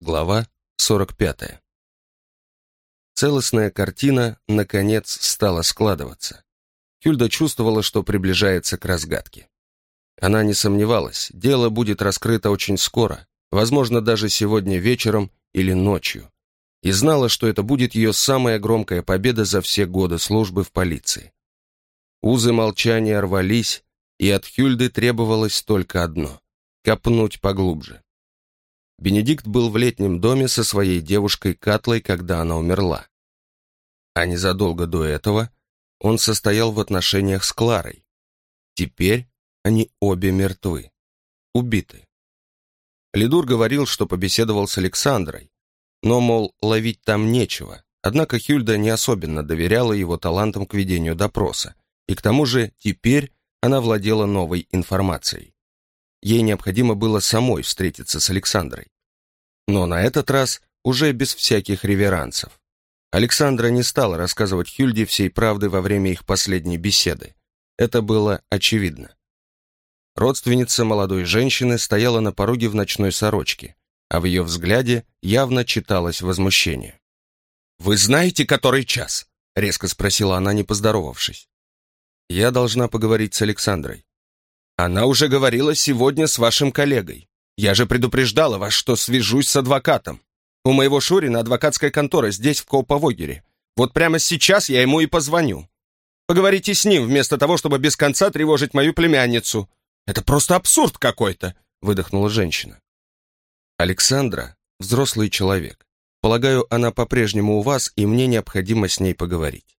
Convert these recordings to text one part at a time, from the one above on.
Глава 45. Целостная картина, наконец, стала складываться. Хюльда чувствовала, что приближается к разгадке. Она не сомневалась, дело будет раскрыто очень скоро, возможно, даже сегодня вечером или ночью, и знала, что это будет ее самая громкая победа за все годы службы в полиции. Узы молчания рвались, и от Хюльды требовалось только одно — копнуть поглубже. Бенедикт был в летнем доме со своей девушкой Катлой, когда она умерла. А незадолго до этого он состоял в отношениях с Кларой. Теперь они обе мертвы, убиты. Лидур говорил, что побеседовал с Александрой, но, мол, ловить там нечего, однако Хюльда не особенно доверяла его талантам к ведению допроса, и к тому же теперь она владела новой информацией. Ей необходимо было самой встретиться с Александрой. Но на этот раз уже без всяких реверансов. Александра не стала рассказывать Хюльде всей правды во время их последней беседы. Это было очевидно. Родственница молодой женщины стояла на пороге в ночной сорочке, а в ее взгляде явно читалось возмущение. «Вы знаете, который час?» — резко спросила она, не поздоровавшись. «Я должна поговорить с Александрой». Она уже говорила сегодня с вашим коллегой. Я же предупреждала вас, что свяжусь с адвокатом. У моего Шурина адвокатская контора здесь, в Коуповогере. Вот прямо сейчас я ему и позвоню. Поговорите с ним, вместо того, чтобы без конца тревожить мою племянницу. Это просто абсурд какой-то», — выдохнула женщина. «Александра — взрослый человек. Полагаю, она по-прежнему у вас, и мне необходимо с ней поговорить.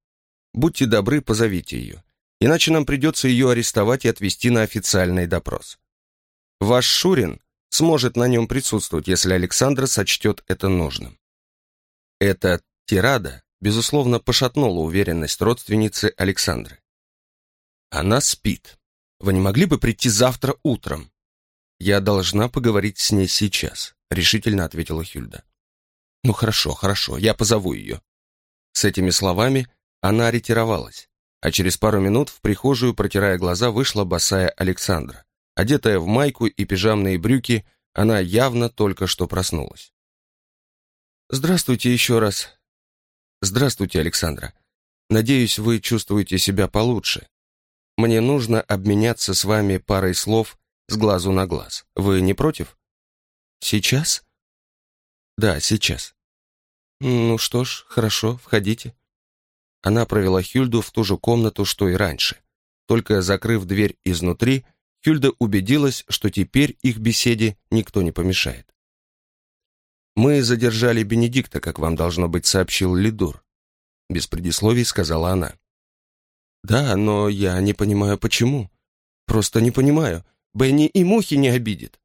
Будьте добры, позовите ее иначе нам придется ее арестовать и отвезти на официальный допрос. Ваш Шурин сможет на нем присутствовать, если Александра сочтет это нужным. Эта тирада, безусловно, пошатнула уверенность родственницы Александры. Она спит. Вы не могли бы прийти завтра утром? Я должна поговорить с ней сейчас, решительно ответила Хюльда. Ну хорошо, хорошо, я позову ее. С этими словами она ретировалась, а через пару минут в прихожую, протирая глаза, вышла босая Александра. Одетая в майку и пижамные брюки, она явно только что проснулась. «Здравствуйте еще раз». «Здравствуйте, Александра. Надеюсь, вы чувствуете себя получше. Мне нужно обменяться с вами парой слов с глазу на глаз. Вы не против?» «Сейчас?» «Да, сейчас». «Ну что ж, хорошо, входите». Она провела Хюльду в ту же комнату, что и раньше. Только закрыв дверь изнутри, Хюльда убедилась, что теперь их беседе никто не помешает. «Мы задержали Бенедикта, как вам, должно быть, сообщил Лидур», без предисловий сказала она. «Да, но я не понимаю, почему. Просто не понимаю. Бенни и мухи не обидит.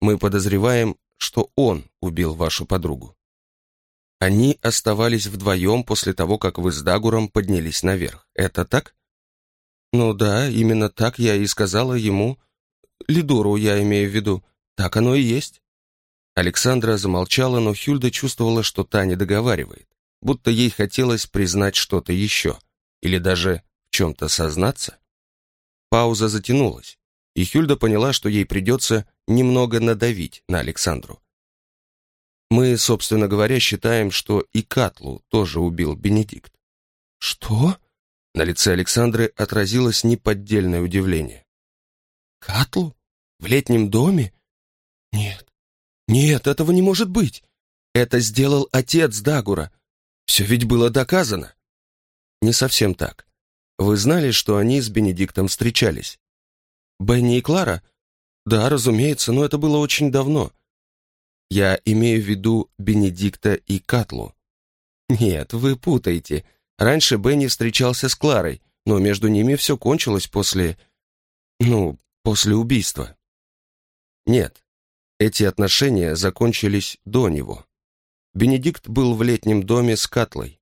Мы подозреваем, что он убил вашу подругу. Они оставались вдвоем после того, как вы с Дагуром поднялись наверх. Это так? Ну да, именно так я и сказала ему. Лидуру я имею в виду. Так оно и есть. Александра замолчала, но Хюльда чувствовала, что та не договаривает, будто ей хотелось признать что-то еще, или даже в чем-то сознаться. Пауза затянулась, и Хюльда поняла, что ей придется немного надавить на Александру. Мы, собственно говоря, считаем, что и Катлу тоже убил Бенедикт. Что? На лице Александры отразилось неподдельное удивление. Катлу? В летнем доме? Нет. Нет, этого не может быть. Это сделал отец Дагура. Все ведь было доказано. Не совсем так. Вы знали, что они с Бенедиктом встречались? Бенни и Клара? Да, разумеется, но это было очень давно. Я имею в виду Бенедикта и Катлу. Нет, вы путаете. Раньше Бенни встречался с Кларой, но между ними все кончилось после... ну, после убийства. Нет, эти отношения закончились до него. Бенедикт был в летнем доме с Катлой.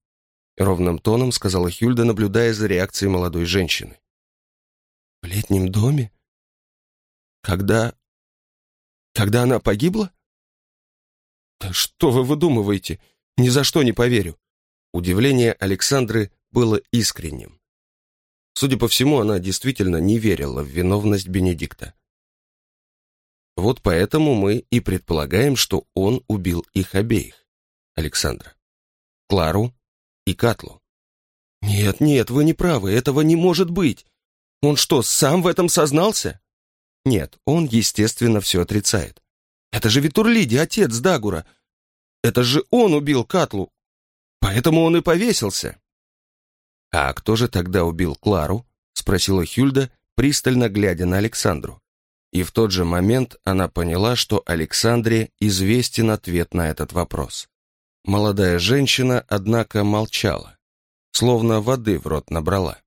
Ровным тоном сказала Хюльда, наблюдая за реакцией молодой женщины. В летнем доме? Когда... Когда она погибла? «Что вы выдумываете? Ни за что не поверю». Удивление Александры было искренним. Судя по всему, она действительно не верила в виновность Бенедикта. Вот поэтому мы и предполагаем, что он убил их обеих, Александра. Клару и Катлу. Нет, нет, вы не правы, этого не может быть. Он что, сам в этом сознался? Нет, он, естественно, все отрицает. Это же Витурлиди, отец Дагура. Это же он убил Катлу. Поэтому он и повесился. «А кто же тогда убил Клару?» — спросила Хюльда, пристально глядя на Александру. И в тот же момент она поняла, что Александре известен ответ на этот вопрос. Молодая женщина, однако, молчала, словно воды в рот набрала.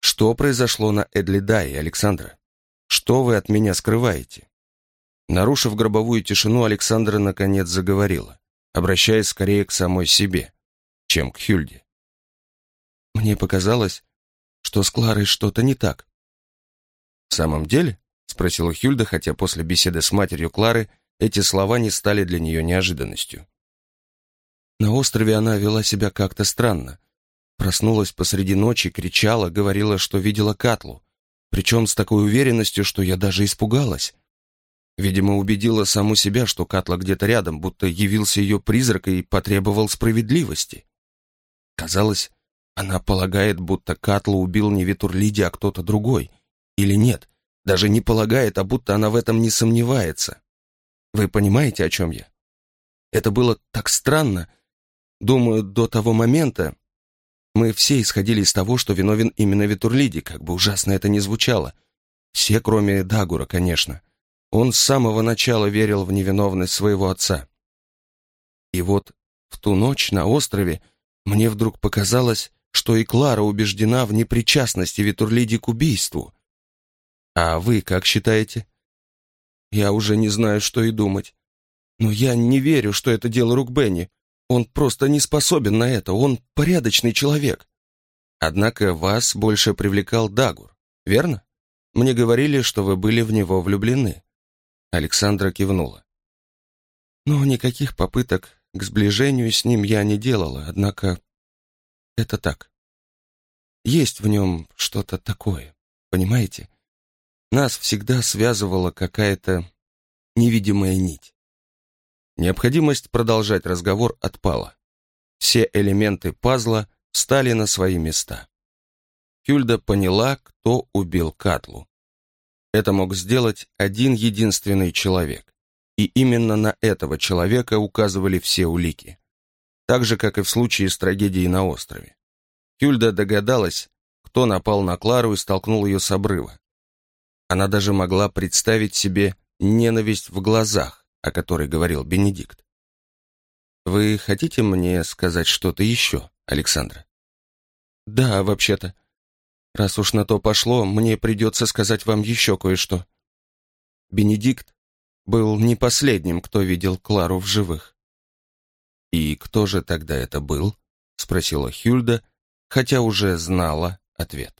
«Что произошло на Эдлидае, Александра? Что вы от меня скрываете?» Нарушив гробовую тишину, Александра наконец заговорила, обращаясь скорее к самой себе, чем к Хюльде. «Мне показалось, что с Кларой что-то не так». «В самом деле?» — спросила Хюльда, хотя после беседы с матерью Клары эти слова не стали для нее неожиданностью. На острове она вела себя как-то странно. Проснулась посреди ночи, кричала, говорила, что видела Катлу. Причем с такой уверенностью, что я даже испугалась. Видимо, убедила саму себя, что Катла где-то рядом, будто явился ее призрак и потребовал справедливости. Казалось, она полагает, будто Катла убил не Витурлиди, а кто-то другой. Или нет, даже не полагает, а будто она в этом не сомневается. Вы понимаете, о чем я? Это было так странно. Думаю, до того момента мы все исходили из того, что виновен именно Витурлиди, как бы ужасно это ни звучало. Все, кроме Дагура, конечно. Он с самого начала верил в невиновность своего отца. И вот в ту ночь на острове мне вдруг показалось, что и Клара убеждена в непричастности Витурлиди к убийству. А вы как считаете? Я уже не знаю, что и думать. Но я не верю, что это дело рук Бенни. Он просто не способен на это, он порядочный человек. Однако вас больше привлекал Дагур, верно? Мне говорили, что вы были в него влюблены. Александра кивнула. Но никаких попыток к сближению с ним я не делала, однако это так. Есть в нем что-то такое, понимаете? Нас всегда связывала какая-то невидимая нить. Необходимость продолжать разговор отпала. Все элементы пазла встали на свои места. Хюльда поняла, кто убил Катлу. Это мог сделать один единственный человек. И именно на этого человека указывали все улики. Так же, как и в случае с трагедией на острове. Хюльда догадалась, кто напал на Клару и столкнул ее с обрыва. Она даже могла представить себе ненависть в глазах, о которой говорил Бенедикт. «Вы хотите мне сказать что-то еще, Александра?» «Да, вообще-то. Раз уж на то пошло, мне придется сказать вам еще кое-что. Бенедикт был не последним, кто видел Клару в живых. «И кто же тогда это был?» — спросила Хюльда, хотя уже знала ответ.